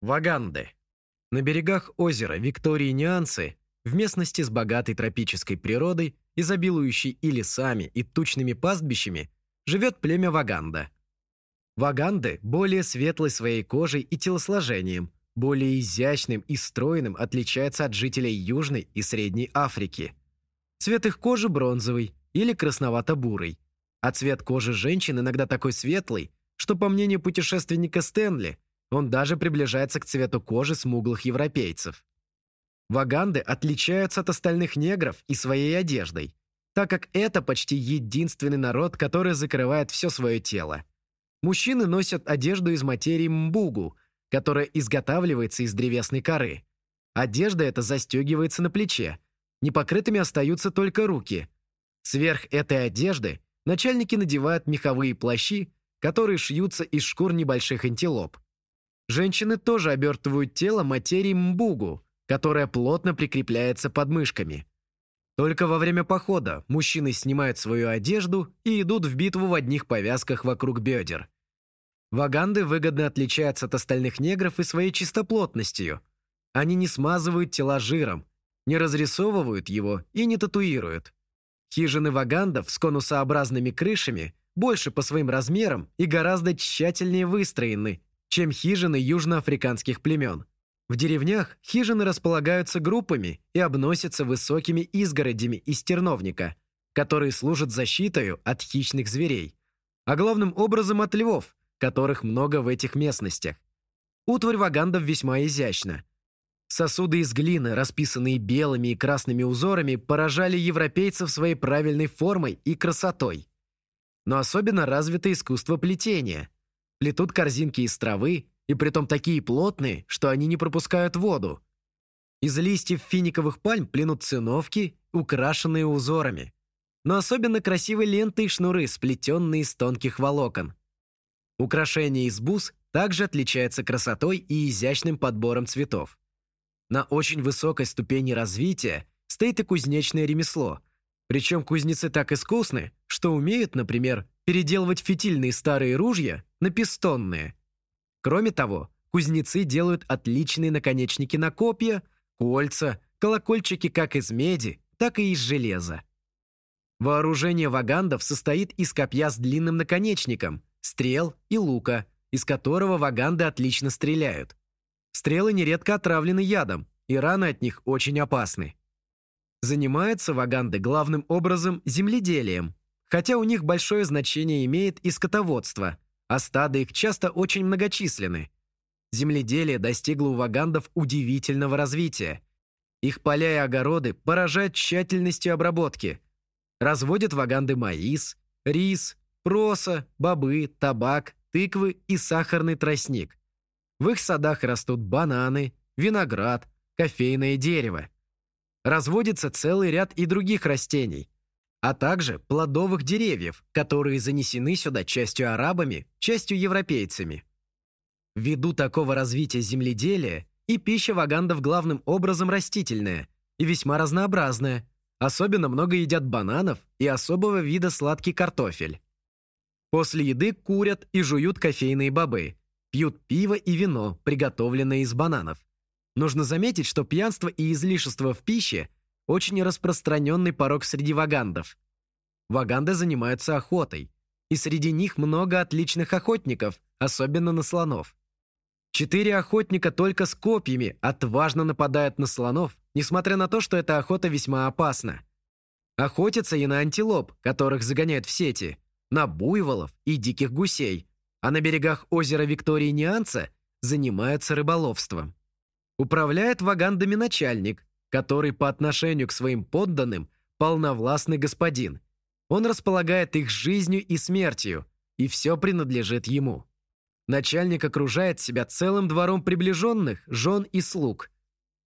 Ваганды. На берегах озера Виктории Нюансы, в местности с богатой тропической природой, изобилующей и лесами, и тучными пастбищами, живет племя Ваганда. Ваганды более светлой своей кожей и телосложением, более изящным и стройным отличаются от жителей Южной и Средней Африки. Цвет их кожи бронзовый или красновато-бурый, а цвет кожи женщин иногда такой светлый, что, по мнению путешественника Стэнли, он даже приближается к цвету кожи смуглых европейцев. Ваганды отличаются от остальных негров и своей одеждой, так как это почти единственный народ, который закрывает все свое тело. Мужчины носят одежду из материи мбугу, которая изготавливается из древесной коры. Одежда эта застегивается на плече. Непокрытыми остаются только руки. Сверх этой одежды начальники надевают меховые плащи, которые шьются из шкур небольших антилоп. Женщины тоже обертывают тело материей мбугу, которая плотно прикрепляется под мышками. Только во время похода мужчины снимают свою одежду и идут в битву в одних повязках вокруг бедер. Ваганды выгодно отличаются от остальных негров и своей чистоплотностью. Они не смазывают тела жиром, не разрисовывают его и не татуируют. Хижины вагандов с конусообразными крышами больше по своим размерам и гораздо тщательнее выстроены, чем хижины южноафриканских племен. В деревнях хижины располагаются группами и обносятся высокими изгородями из терновника, которые служат защитой от хищных зверей, а главным образом от львов, которых много в этих местностях. Утварь вагандов весьма изящна. Сосуды из глины, расписанные белыми и красными узорами, поражали европейцев своей правильной формой и красотой. Но особенно развито искусство плетения. Плетут корзинки из травы, и притом такие плотные, что они не пропускают воду. Из листьев финиковых пальм пленут циновки, украшенные узорами. Но особенно красивы ленты и шнуры, сплетенные из тонких волокон. Украшение из бус также отличается красотой и изящным подбором цветов. На очень высокой ступени развития стоит и кузнечное ремесло. Причем кузнецы так искусны, что умеют, например, переделывать фитильные старые ружья на пистонные. Кроме того, кузнецы делают отличные наконечники на копья, кольца, колокольчики как из меди, так и из железа. Вооружение вагандов состоит из копья с длинным наконечником, стрел и лука, из которого ваганды отлично стреляют. Стрелы нередко отравлены ядом, и раны от них очень опасны. Занимаются ваганды главным образом земледелием, хотя у них большое значение имеет и скотоводство, а стада их часто очень многочисленны. Земледелие достигло у вагандов удивительного развития. Их поля и огороды поражают тщательностью обработки. Разводят ваганды маис, рис, проса, бобы, табак, тыквы и сахарный тростник. В их садах растут бананы, виноград, кофейное дерево. Разводится целый ряд и других растений, а также плодовых деревьев, которые занесены сюда частью арабами, частью европейцами. Ввиду такого развития земледелия и пища вагандов главным образом растительная и весьма разнообразная. Особенно много едят бананов и особого вида сладкий картофель. После еды курят и жуют кофейные бобы, пьют пиво и вино, приготовленное из бананов. Нужно заметить, что пьянство и излишество в пище – очень распространенный порог среди вагандов. Ваганды занимаются охотой, и среди них много отличных охотников, особенно на слонов. Четыре охотника только с копьями отважно нападают на слонов, несмотря на то, что эта охота весьма опасна. Охотятся и на антилоп, которых загоняют в сети, на буйволов и диких гусей, а на берегах озера Виктории Нианца занимаются рыболовством. Управляет вагандами начальник, который по отношению к своим подданным полновластный господин. Он располагает их жизнью и смертью, и все принадлежит ему. Начальник окружает себя целым двором приближенных, жен и слуг.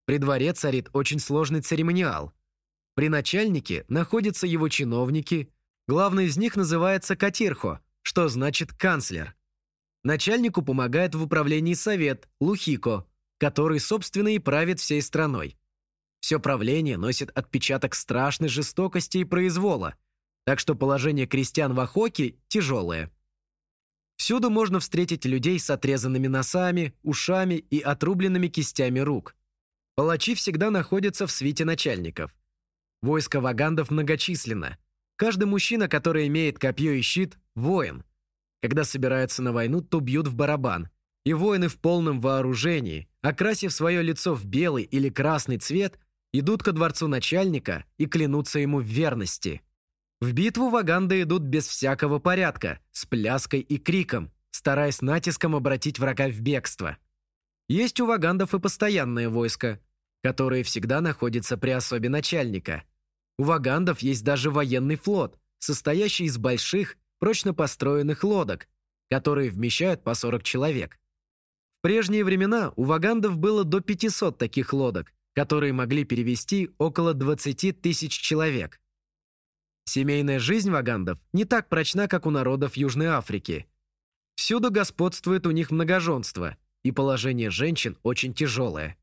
При дворе царит очень сложный церемониал. При начальнике находятся его чиновники, главный из них называется Катирхо, что значит канцлер. Начальнику помогает в управлении совет, Лухико, который, собственно, и правит всей страной. Все правление носит отпечаток страшной жестокости и произвола, так что положение крестьян в Ахоке тяжелое. Всюду можно встретить людей с отрезанными носами, ушами и отрубленными кистями рук. Палачи всегда находятся в свите начальников. Войско вагандов многочисленно. Каждый мужчина, который имеет копье и щит – воин. Когда собираются на войну, то бьют в барабан. И воины в полном вооружении, окрасив свое лицо в белый или красный цвет, идут ко дворцу начальника и клянутся ему в верности. В битву ваганды идут без всякого порядка, с пляской и криком, стараясь натиском обратить врага в бегство. Есть у вагандов и постоянное войско, которое всегда находится при особе начальника. У вагандов есть даже военный флот, состоящий из больших, прочно построенных лодок, которые вмещают по 40 человек. В прежние времена у вагандов было до 500 таких лодок, которые могли перевести около 20 тысяч человек. Семейная жизнь вагандов не так прочна, как у народов Южной Африки. Всюду господствует у них многоженство, и положение женщин очень тяжелое.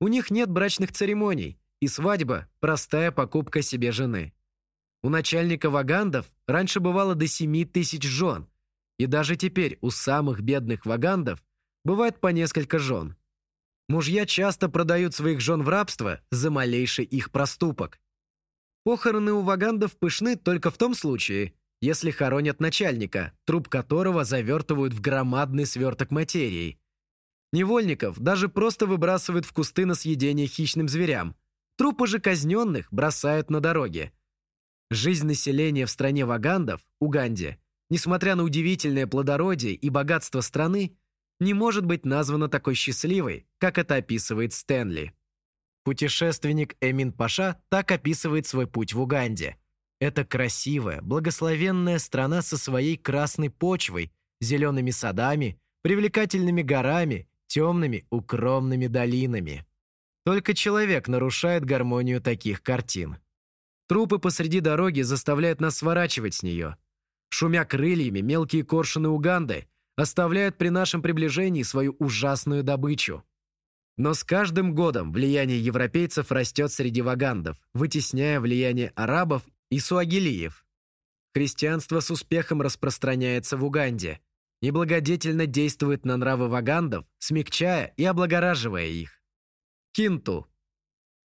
У них нет брачных церемоний, и свадьба – простая покупка себе жены. У начальника вагандов раньше бывало до 7 тысяч жен, и даже теперь у самых бедных вагандов бывает по несколько жен. Мужья часто продают своих жен в рабство за малейший их проступок. Похороны у вагандов пышны только в том случае, если хоронят начальника, труп которого завертывают в громадный сверток материи. Невольников даже просто выбрасывают в кусты на съедение хищным зверям. Трупы же казненных бросают на дороге. Жизнь населения в стране вагандов, Уганде, несмотря на удивительное плодородие и богатство страны, не может быть названа такой счастливой, как это описывает Стэнли. Путешественник Эмин Паша так описывает свой путь в Уганде. Это красивая, благословенная страна со своей красной почвой, зелеными садами, привлекательными горами, темными укромными долинами. Только человек нарушает гармонию таких картин. Трупы посреди дороги заставляют нас сворачивать с нее. Шумя крыльями, мелкие коршуны Уганды оставляют при нашем приближении свою ужасную добычу. Но с каждым годом влияние европейцев растет среди вагандов, вытесняя влияние арабов и суагилиев. Христианство с успехом распространяется в Уганде, неблагодетельно действует на нравы вагандов, смягчая и облагораживая их. Кинту.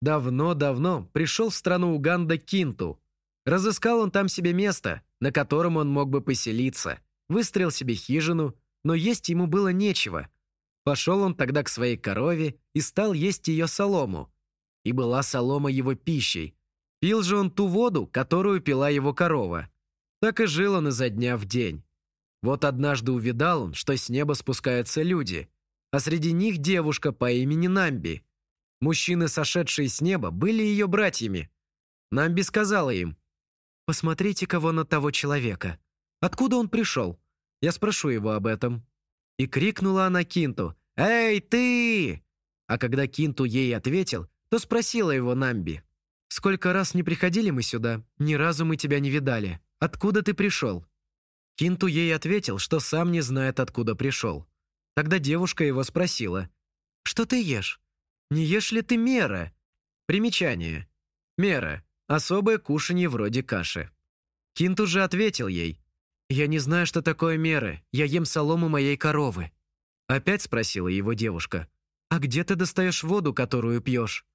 Давно-давно пришел в страну Уганда Кинту. Разыскал он там себе место, на котором он мог бы поселиться, выстроил себе хижину, но есть ему было нечего – Пошел он тогда к своей корове и стал есть ее солому. И была солома его пищей. Пил же он ту воду, которую пила его корова. Так и жил он изо дня в день. Вот однажды увидал он, что с неба спускаются люди, а среди них девушка по имени Намби. Мужчины, сошедшие с неба, были ее братьями. Намби сказала им, «Посмотрите, кого на того человека. Откуда он пришел? Я спрошу его об этом». И крикнула она Кинту «Эй, ты!» А когда Кинту ей ответил, то спросила его Намби «Сколько раз не приходили мы сюда? Ни разу мы тебя не видали. Откуда ты пришел?» Кинту ей ответил, что сам не знает, откуда пришел. Тогда девушка его спросила «Что ты ешь? Не ешь ли ты мера?» Примечание. Мера – особое кушанье вроде каши. Кинту же ответил ей «Я не знаю, что такое меры. Я ем солому моей коровы». Опять спросила его девушка. «А где ты достаешь воду, которую пьешь?»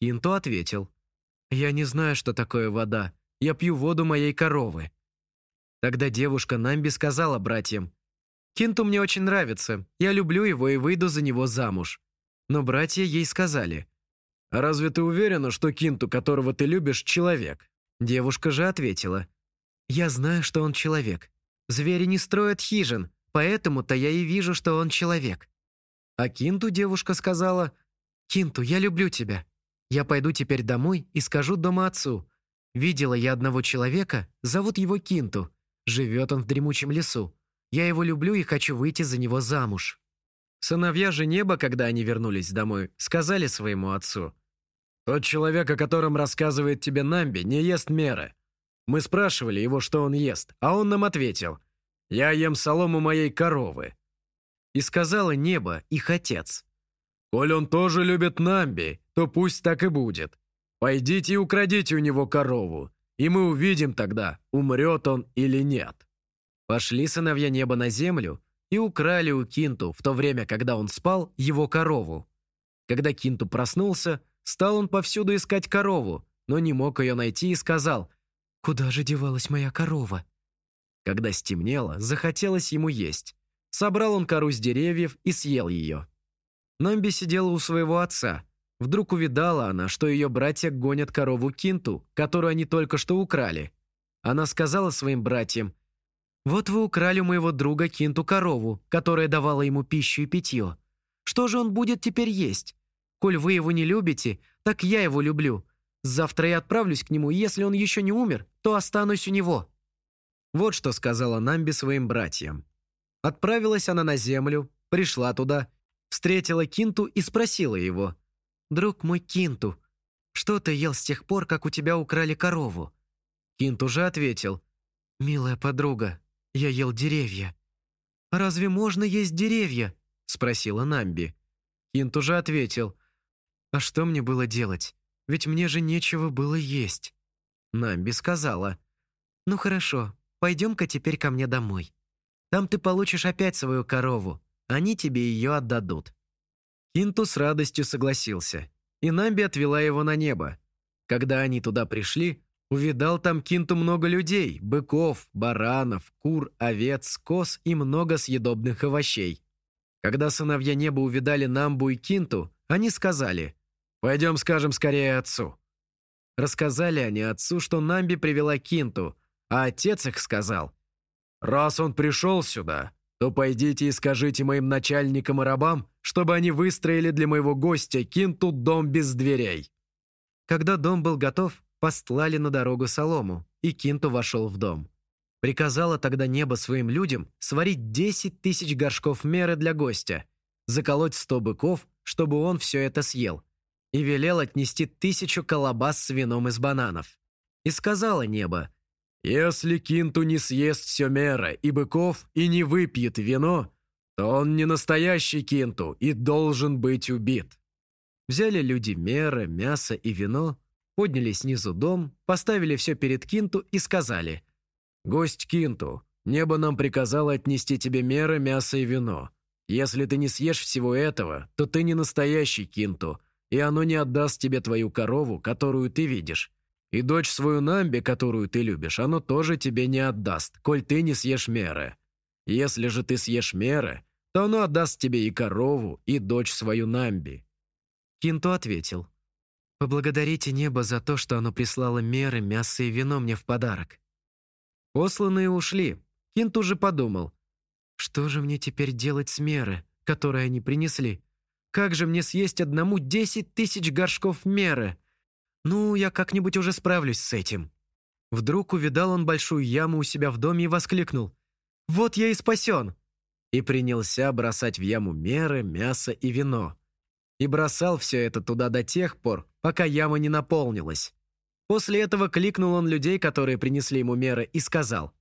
Кинто ответил. «Я не знаю, что такое вода. Я пью воду моей коровы». Тогда девушка Намби сказала братьям. «Кинту мне очень нравится. Я люблю его и выйду за него замуж». Но братья ей сказали. «А разве ты уверена, что Кинту, которого ты любишь, человек?» Девушка же ответила. Я знаю, что он человек. Звери не строят хижин, поэтому-то я и вижу, что он человек. А Кинту девушка сказала, «Кинту, я люблю тебя. Я пойду теперь домой и скажу дома отцу. Видела я одного человека, зовут его Кинту. Живет он в дремучем лесу. Я его люблю и хочу выйти за него замуж». Сыновья же неба, когда они вернулись домой, сказали своему отцу, «Тот человек, о котором рассказывает тебе Намби, не ест меры. Мы спрашивали его, что он ест, а он нам ответил, «Я ем солому моей коровы». И сказала небо, их отец, «Коль он тоже любит Намби, то пусть так и будет. Пойдите и украдите у него корову, и мы увидим тогда, умрет он или нет». Пошли сыновья неба на землю и украли у Кинту, в то время, когда он спал, его корову. Когда Кинту проснулся, стал он повсюду искать корову, но не мог ее найти и сказал, «Куда же девалась моя корова?» Когда стемнело, захотелось ему есть. Собрал он кору с деревьев и съел ее. Намби сидела у своего отца. Вдруг увидала она, что ее братья гонят корову Кинту, которую они только что украли. Она сказала своим братьям, «Вот вы украли у моего друга Кинту корову, которая давала ему пищу и питье. Что же он будет теперь есть? Коль вы его не любите, так я его люблю. Завтра я отправлюсь к нему, и если он еще не умер, то останусь у него». Вот что сказала Намби своим братьям. Отправилась она на землю, пришла туда, встретила Кинту и спросила его. «Друг мой Кинту, что ты ел с тех пор, как у тебя украли корову?» Кинту же ответил. «Милая подруга, я ел деревья». «Разве можно есть деревья?» – спросила Намби. Кинту же ответил. «А что мне было делать? Ведь мне же нечего было есть». Намби сказала. «Ну хорошо, пойдем-ка теперь ко мне домой. Там ты получишь опять свою корову, они тебе ее отдадут». Кинту с радостью согласился, и Намби отвела его на небо. Когда они туда пришли, увидал там Кинту много людей, быков, баранов, кур, овец, коз и много съедобных овощей. Когда сыновья неба увидали Намбу и Кинту, они сказали «Пойдем скажем скорее отцу». Рассказали они отцу, что Намби привела Кинту, а отец их сказал «Раз он пришел сюда, то пойдите и скажите моим начальникам и рабам, чтобы они выстроили для моего гостя Кинту дом без дверей». Когда дом был готов, постлали на дорогу солому, и Кинту вошел в дом. Приказала тогда небо своим людям сварить 10 тысяч горшков меры для гостя, заколоть 100 быков, чтобы он все это съел, и велел отнести тысячу колобас с вином из бананов. И сказала небо, «Если Кинту не съест все мера и быков и не выпьет вино, то он не настоящий Кинту и должен быть убит». Взяли люди меры, мясо и вино, подняли снизу дом, поставили все перед Кинту и сказали – «Гость Кинту, небо нам приказало отнести тебе меры, мясо и вино. Если ты не съешь всего этого, то ты не настоящий Кинту, и оно не отдаст тебе твою корову, которую ты видишь. И дочь свою Намби, которую ты любишь, оно тоже тебе не отдаст, коль ты не съешь меры. Если же ты съешь меры, то оно отдаст тебе и корову, и дочь свою Намби». Кинту ответил, «Поблагодарите небо за то, что оно прислало меры, мясо и вино мне в подарок. Посланные ушли. Кинт уже подумал. Что же мне теперь делать с меры, которые они принесли? Как же мне съесть одному десять тысяч горшков меры? Ну, я как-нибудь уже справлюсь с этим. Вдруг увидал он большую яму у себя в доме и воскликнул. «Вот я и спасен!» И принялся бросать в яму меры, мясо и вино. И бросал все это туда до тех пор, пока яма не наполнилась. После этого кликнул он людей, которые принесли ему меры, и сказал,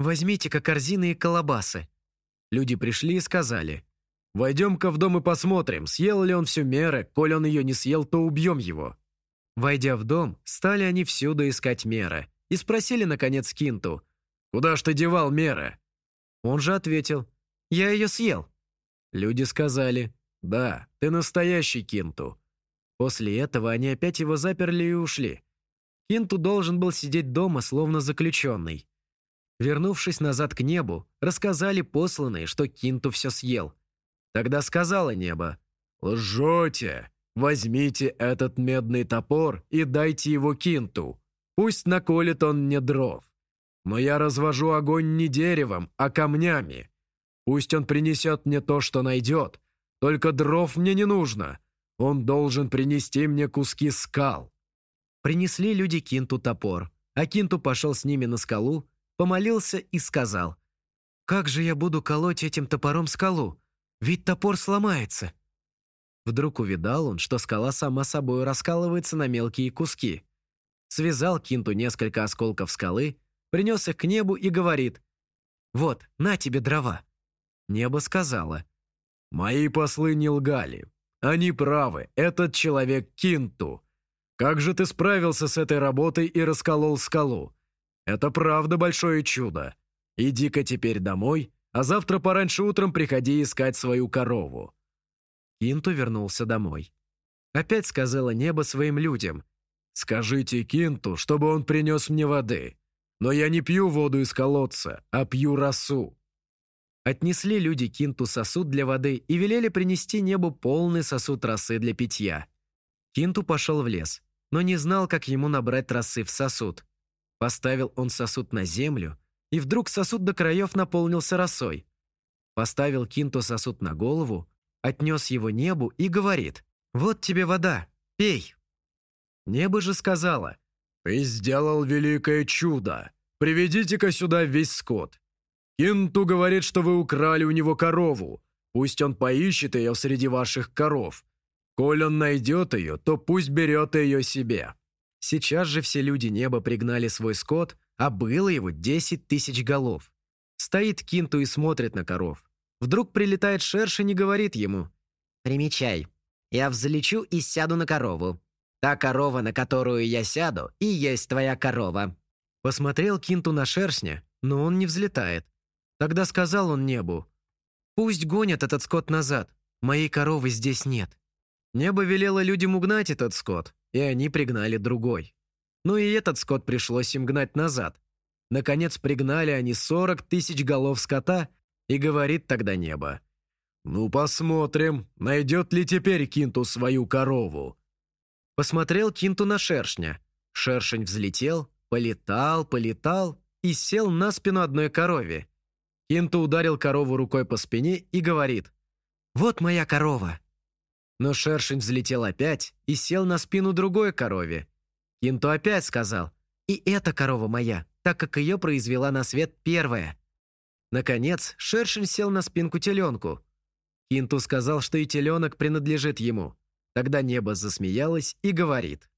«Возьмите-ка корзины и колобасы». Люди пришли и сказали, «Войдем-ка в дом и посмотрим, съел ли он всю меры, коль он ее не съел, то убьем его». Войдя в дом, стали они всюду искать меры и спросили, наконец, Кинту, «Куда ж ты девал меры?» Он же ответил, «Я ее съел». Люди сказали, «Да, ты настоящий Кинту». После этого они опять его заперли и ушли. Кинту должен был сидеть дома, словно заключенный. Вернувшись назад к небу, рассказали посланные, что Кинту все съел. Тогда сказала небо, «Лжете! Возьмите этот медный топор и дайте его Кинту. Пусть наколет он мне дров. Но я развожу огонь не деревом, а камнями. Пусть он принесет мне то, что найдет. Только дров мне не нужно. Он должен принести мне куски скал. Принесли люди Кинту топор, а Кинту пошел с ними на скалу, помолился и сказал, «Как же я буду колоть этим топором скалу? Ведь топор сломается». Вдруг увидал он, что скала сама собой раскалывается на мелкие куски. Связал Кинту несколько осколков скалы, принес их к небу и говорит, «Вот, на тебе дрова». Небо сказала, «Мои послы не лгали. Они правы, этот человек Кинту. Как же ты справился с этой работой и расколол скалу? Это правда большое чудо. Иди-ка теперь домой, а завтра пораньше утром приходи искать свою корову». Кинту вернулся домой. Опять сказала небо своим людям. «Скажите Кинту, чтобы он принес мне воды. Но я не пью воду из колодца, а пью росу». Отнесли люди Кинту сосуд для воды и велели принести небу полный сосуд росы для питья. Кинту пошел в лес, но не знал, как ему набрать росы в сосуд. Поставил он сосуд на землю, и вдруг сосуд до краев наполнился росой. Поставил Кинту сосуд на голову, отнес его небу и говорит, «Вот тебе вода, пей». Небо же сказала, «Ты сделал великое чудо. Приведите-ка сюда весь скот. Кинту говорит, что вы украли у него корову. Пусть он поищет ее среди ваших коров. Коль он найдет ее, то пусть берет ее себе». Сейчас же все люди неба пригнали свой скот, а было его десять тысяч голов. Стоит Кинту и смотрит на коров. Вдруг прилетает шершень и говорит ему, «Примечай, я взлечу и сяду на корову. Та корова, на которую я сяду, и есть твоя корова». Посмотрел Кинту на шершня, но он не взлетает. Тогда сказал он небу, «Пусть гонят этот скот назад, моей коровы здесь нет». Небо велело людям угнать этот скот, и они пригнали другой. Ну и этот скот пришлось им гнать назад. Наконец пригнали они сорок тысяч голов скота, и говорит тогда небо, «Ну посмотрим, найдет ли теперь Кинту свою корову». Посмотрел Кинту на шершня. Шершень взлетел, полетал, полетал и сел на спину одной корове. Кинту ударил корову рукой по спине и говорит «Вот моя корова». Но шершень взлетел опять и сел на спину другой корове. Кинту опять сказал «И эта корова моя, так как ее произвела на свет первая». Наконец, шершень сел на спинку теленку. Кинту сказал, что и теленок принадлежит ему. Тогда небо засмеялось и говорит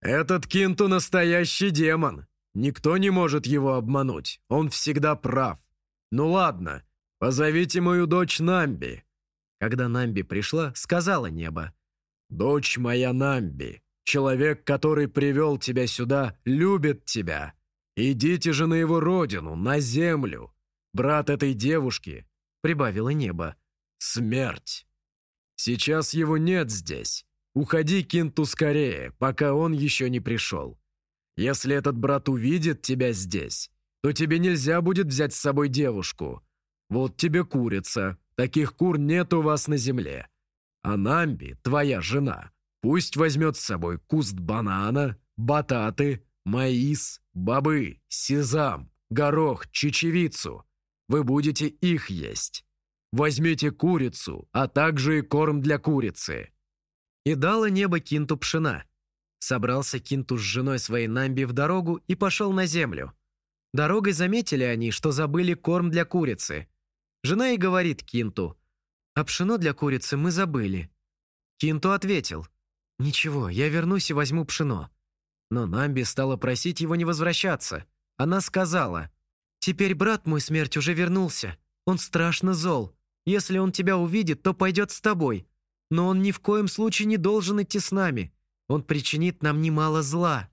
«Этот Кинту настоящий демон. Никто не может его обмануть. Он всегда прав. «Ну ладно, позовите мою дочь Намби». Когда Намби пришла, сказала небо. «Дочь моя Намби, человек, который привел тебя сюда, любит тебя. Идите же на его родину, на землю. Брат этой девушки», — прибавило небо, — «смерть. Сейчас его нет здесь. Уходи, Кинту, скорее, пока он еще не пришел. Если этот брат увидит тебя здесь, то тебе нельзя будет взять с собой девушку. Вот тебе курица, таких кур нет у вас на земле. А Намби, твоя жена, пусть возьмет с собой куст банана, бататы, маис, бобы, сезам, горох, чечевицу. Вы будете их есть. Возьмите курицу, а также и корм для курицы». И дало небо Кинту пшена. Собрался Кинту с женой своей Намби в дорогу и пошел на землю. Дорогой заметили они, что забыли корм для курицы. Жена и говорит Кинту, «А пшено для курицы мы забыли». Кинту ответил, «Ничего, я вернусь и возьму пшено». Но Намби стала просить его не возвращаться. Она сказала, «Теперь брат мой смерть уже вернулся. Он страшно зол. Если он тебя увидит, то пойдет с тобой. Но он ни в коем случае не должен идти с нами. Он причинит нам немало зла».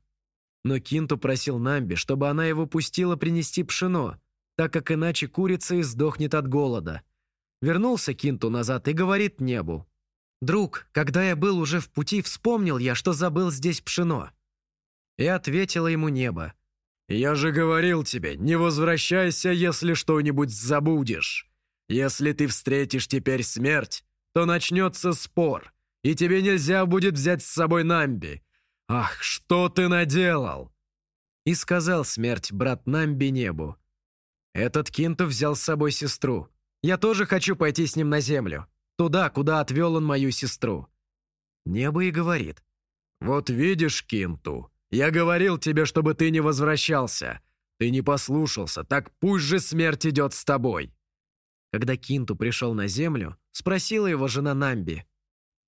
Но Кинту просил Намби, чтобы она его пустила принести пшено, так как иначе курица издохнет от голода. Вернулся Кинту назад и говорит небу. «Друг, когда я был уже в пути, вспомнил я, что забыл здесь пшено». И ответило ему небо. «Я же говорил тебе, не возвращайся, если что-нибудь забудешь. Если ты встретишь теперь смерть, то начнется спор, и тебе нельзя будет взять с собой Намби, «Ах, что ты наделал?» И сказал смерть брат Намби небу. «Этот Кинту взял с собой сестру. Я тоже хочу пойти с ним на землю. Туда, куда отвел он мою сестру». Небо и говорит. «Вот видишь, Кинту, я говорил тебе, чтобы ты не возвращался. Ты не послушался, так пусть же смерть идет с тобой». Когда Кинту пришел на землю, спросила его жена Намби.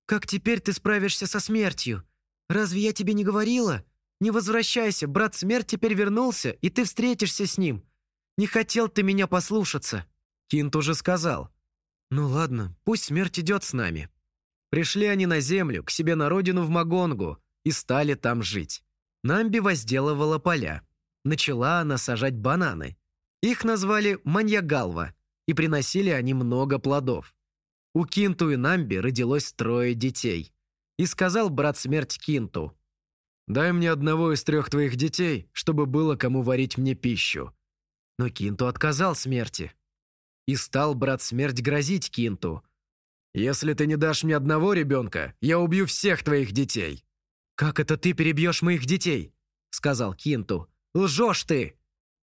«Как теперь ты справишься со смертью? «Разве я тебе не говорила? Не возвращайся, брат Смерть теперь вернулся, и ты встретишься с ним. Не хотел ты меня послушаться». Кинт уже сказал. «Ну ладно, пусть Смерть идет с нами». Пришли они на землю, к себе на родину в Магонгу, и стали там жить. Намби возделывала поля. Начала она сажать бананы. Их назвали Маньягалва, и приносили они много плодов. У Кинту и Намби родилось трое детей. И сказал брат смерть Кинту, «Дай мне одного из трех твоих детей, чтобы было кому варить мне пищу». Но Кинту отказал смерти. И стал брат смерть грозить Кинту. «Если ты не дашь мне одного ребенка, я убью всех твоих детей». «Как это ты перебьешь моих детей?» — сказал Кинту. «Лжешь ты!»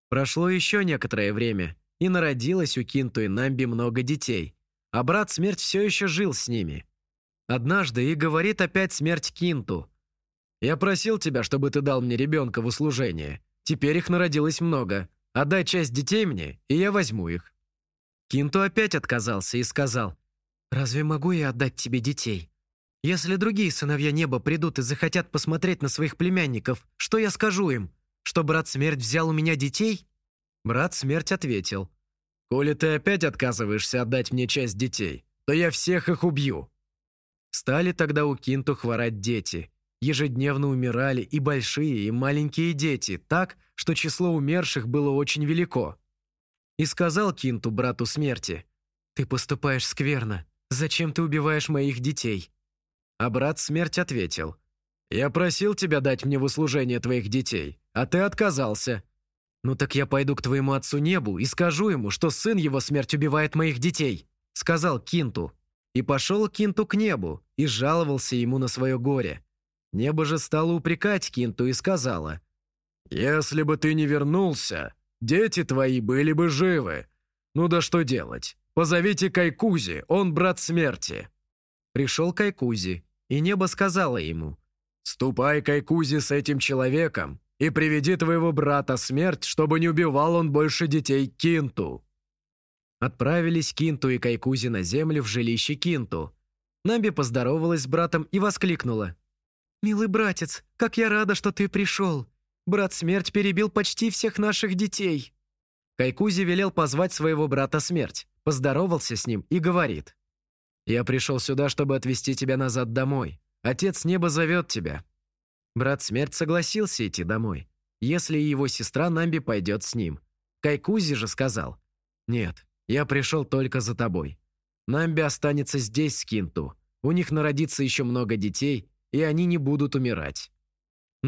Прошло еще некоторое время, и народилось у Кинту и Намби много детей, а брат Смерть все еще жил с ними. Однажды и говорит опять Смерть Кинту. «Я просил тебя, чтобы ты дал мне ребенка в услужение. Теперь их народилось много. Отдай часть детей мне, и я возьму их». Кинту опять отказался и сказал, «Разве могу я отдать тебе детей? Если другие сыновья неба придут и захотят посмотреть на своих племянников, что я скажу им? Что брат Смерть взял у меня детей?» Брат Смерть ответил. «Коли ты опять отказываешься отдать мне часть детей, то я всех их убью». Стали тогда у Кинту хворать дети. Ежедневно умирали и большие, и маленькие дети, так, что число умерших было очень велико. И сказал Кинту брату смерти, «Ты поступаешь скверно. Зачем ты убиваешь моих детей?» А брат смерть ответил, «Я просил тебя дать мне в услужение твоих детей, а ты отказался. «Ну так я пойду к твоему отцу небу и скажу ему, что сын его смерть убивает моих детей», — сказал Кинту. И пошел Кинту к небу и жаловался ему на свое горе. Небо же стало упрекать Кинту и сказала, «Если бы ты не вернулся, дети твои были бы живы. Ну да что делать? Позовите Кайкузи, он брат смерти». Пришел Кайкузи, и небо сказало ему, «Ступай, Кайкузи, с этим человеком и приведи твоего брата смерть, чтобы не убивал он больше детей Кинту». Отправились Кинту и Кайкузи на землю в жилище Кинту. Намби поздоровалась с братом и воскликнула. «Милый братец, как я рада, что ты пришел! Брат Смерть перебил почти всех наших детей!» Кайкузи велел позвать своего брата Смерть, поздоровался с ним и говорит. «Я пришел сюда, чтобы отвезти тебя назад домой. Отец Неба зовет тебя. Брат Смерть согласился идти домой, если его сестра Намби пойдет с ним. Кайкузи же сказал, «Нет, я пришел только за тобой. Намби останется здесь с Кинту. У них народится еще много детей, и они не будут умирать».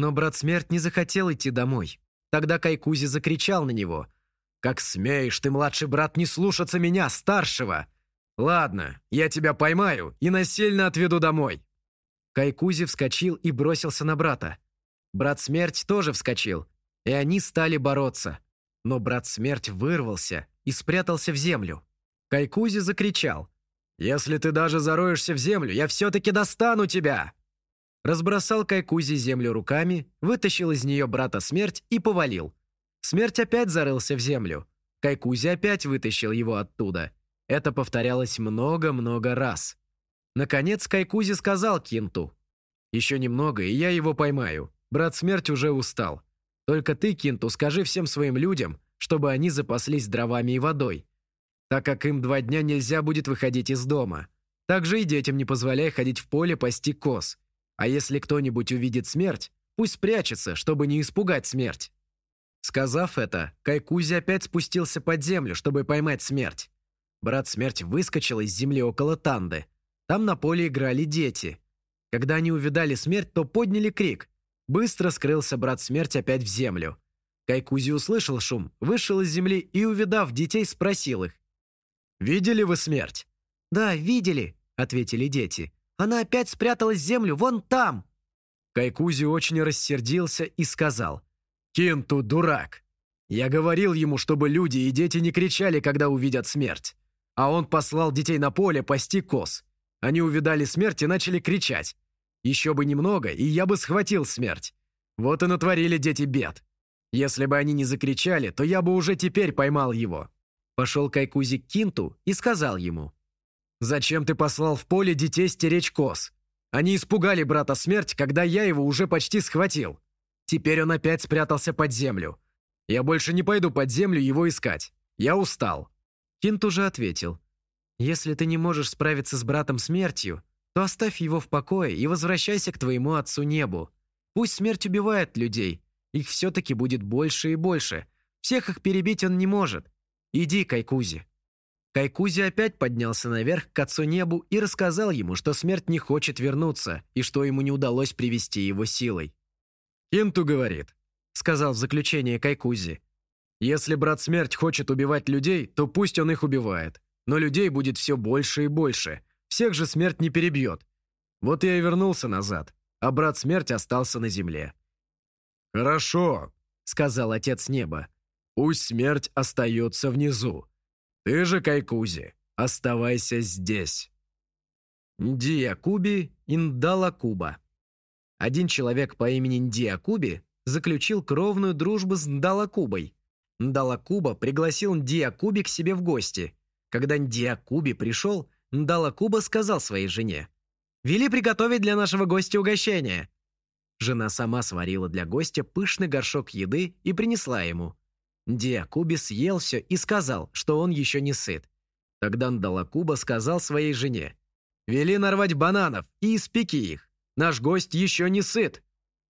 Но брат Смерть не захотел идти домой. Тогда Кайкузи закричал на него, «Как смеешь ты, младший брат, не слушаться меня, старшего! Ладно, я тебя поймаю и насильно отведу домой». Кайкузи вскочил и бросился на брата. Брат Смерть тоже вскочил, и они стали бороться. Но брат Смерть вырвался и спрятался в землю. Кайкузи закричал. «Если ты даже зароешься в землю, я все-таки достану тебя!» Разбросал Кайкузи землю руками, вытащил из нее брата Смерть и повалил. Смерть опять зарылся в землю. Кайкузи опять вытащил его оттуда. Это повторялось много-много раз. Наконец Кайкузи сказал Кинту. «Еще немного, и я его поймаю. Брат Смерть уже устал. Только ты, Кинту, скажи всем своим людям, чтобы они запаслись дровами и водой, так как им два дня нельзя будет выходить из дома. Также и детям не позволяй ходить в поле пасти коз. А если кто-нибудь увидит смерть, пусть спрячется, чтобы не испугать смерть». Сказав это, Кайкузи опять спустился под землю, чтобы поймать смерть. Брат Смерть выскочил из земли около Танды, там на поле играли дети. Когда они увидали смерть, то подняли крик. Быстро скрылся брат смерть опять в землю. Кайкузи услышал шум, вышел из земли и, увидав детей, спросил их. «Видели вы смерть?» «Да, видели», — ответили дети. «Она опять спряталась в землю, вон там!» Кайкузи очень рассердился и сказал. «Кинту дурак! Я говорил ему, чтобы люди и дети не кричали, когда увидят смерть. А он послал детей на поле пасти коз. Они увидали смерть и начали кричать. Еще бы немного, и я бы схватил смерть. Вот и натворили дети бед. Если бы они не закричали, то я бы уже теперь поймал его. Пошел Кайкузи к Кинту и сказал ему. «Зачем ты послал в поле детей стеречь коз? Они испугали брата смерть, когда я его уже почти схватил. Теперь он опять спрятался под землю. Я больше не пойду под землю его искать. Я устал». Кинт уже ответил. Если ты не можешь справиться с братом смертью, то оставь его в покое и возвращайся к твоему отцу небу. Пусть смерть убивает людей, их все-таки будет больше и больше, Всех их перебить он не может. Иди, Кайкузи». Кайкузи опять поднялся наверх к отцу небу и рассказал ему, что смерть не хочет вернуться и что ему не удалось привести его силой. «Кинту говорит», — сказал в заключение Кайкузи. «Если брат смерть хочет убивать людей, то пусть он их убивает. Но людей будет все больше и больше. Всех же смерть не перебьет. Вот я и вернулся назад, а брат смерть остался на земле». «Хорошо», — сказал отец неба. «Пусть смерть остается внизу. Ты же, Кайкузи, оставайся здесь». Диакуби Индалакуба Один человек по имени Диакуби заключил кровную дружбу с Ндалакубой. Ндалакуба пригласил Диакуби к себе в гости. Когда Диакуби пришел, Ндалакуба сказал своей жене, «Вели приготовить для нашего гостя угощение». Жена сама сварила для гостя пышный горшок еды и принесла ему. Диакуби съел все и сказал, что он еще не сыт. Тогда Ндалакуба сказал своей жене, «Вели нарвать бананов и испеки их. Наш гость еще не сыт.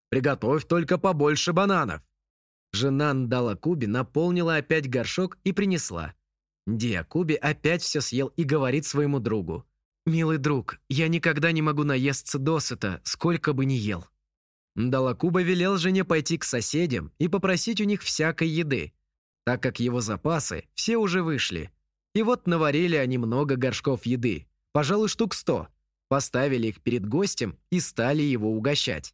Приготовь только побольше бананов». Жена Ндалакуби наполнила опять горшок и принесла. Диакуби опять все съел и говорит своему другу, «Милый друг, я никогда не могу наесться досыта, сколько бы ни ел». Далакуба велел жене пойти к соседям и попросить у них всякой еды, так как его запасы все уже вышли. И вот наварили они много горшков еды, пожалуй, штук сто, поставили их перед гостем и стали его угощать.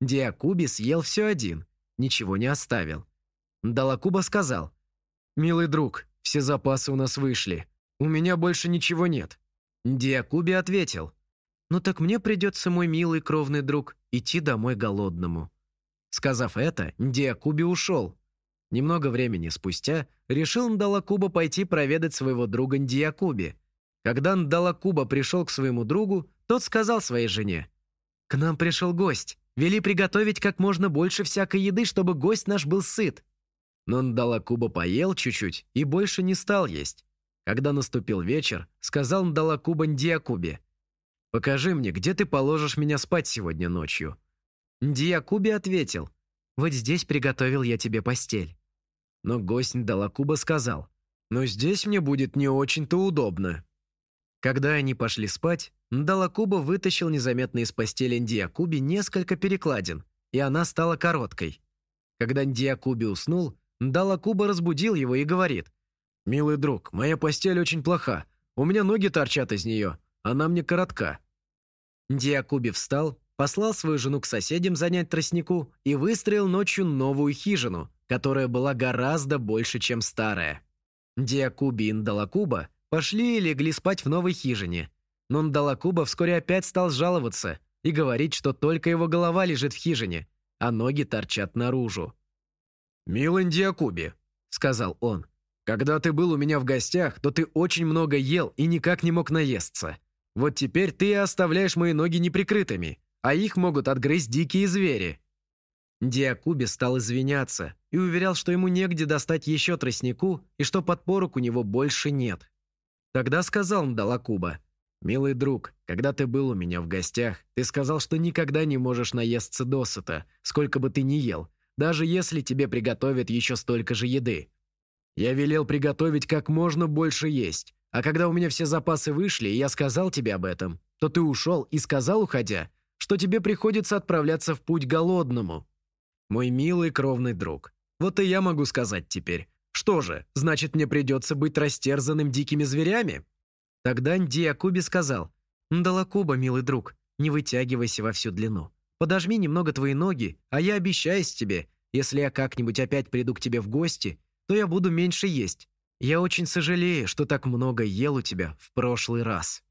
Диакуби съел все один, ничего не оставил. Далакуба сказал, «Милый друг, все запасы у нас вышли, у меня больше ничего нет». Диакуби ответил, «Ну так мне придется, мой милый кровный друг, идти домой голодному». Сказав это, Диакуби ушел. Немного времени спустя решил Ндалакуба пойти проведать своего друга Ндиакуби. Когда Ндалакуба пришел к своему другу, тот сказал своей жене, «К нам пришел гость. Вели приготовить как можно больше всякой еды, чтобы гость наш был сыт». Но Ндалакуба поел чуть-чуть и больше не стал есть. Когда наступил вечер, сказал Ндалакуба Ндиакубе, Покажи мне, где ты положишь меня спать сегодня ночью». Диакуби ответил, «Вот здесь приготовил я тебе постель». Но гость Далакуба сказал, «Но здесь мне будет не очень-то удобно». Когда они пошли спать, Далакуба вытащил незаметно из постели Диакуби несколько перекладин, и она стала короткой. Когда Диакуби уснул, Далакуба разбудил его и говорит, «Милый друг, моя постель очень плоха, у меня ноги торчат из нее, она мне коротка». Диакуби встал, послал свою жену к соседям занять тростнику и выстроил ночью новую хижину, которая была гораздо больше, чем старая. Диакуби и Ндалакуба пошли и легли спать в новой хижине. Но Ндалакуба вскоре опять стал жаловаться и говорить, что только его голова лежит в хижине, а ноги торчат наружу. «Милый Диакуби», — сказал он, — «когда ты был у меня в гостях, то ты очень много ел и никак не мог наесться. Вот теперь ты оставляешь мои ноги неприкрытыми, а их могут отгрызть дикие звери». Диакуби стал извиняться и уверял, что ему негде достать еще тростнику и что подпорок у него больше нет. Тогда сказал Ndalakуба, «Милый друг, когда ты был у меня в гостях, ты сказал, что никогда не можешь наесться досыта, сколько бы ты ни ел, даже если тебе приготовят еще столько же еды. Я велел приготовить как можно больше есть, а когда у меня все запасы вышли, и я сказал тебе об этом, то ты ушел и сказал, уходя, что тебе приходится отправляться в путь голодному. Мой милый кровный друг, вот и я могу сказать теперь. Что же, значит, мне придется быть растерзанным дикими зверями? Тогда Диакуби сказал, «Далакуба, милый друг, не вытягивайся во всю длину. Подожми немного твои ноги, а я обещаюсь тебе, если я как-нибудь опять приду к тебе в гости, то я буду меньше есть, я очень сожалею, что так много ел у тебя в прошлый раз».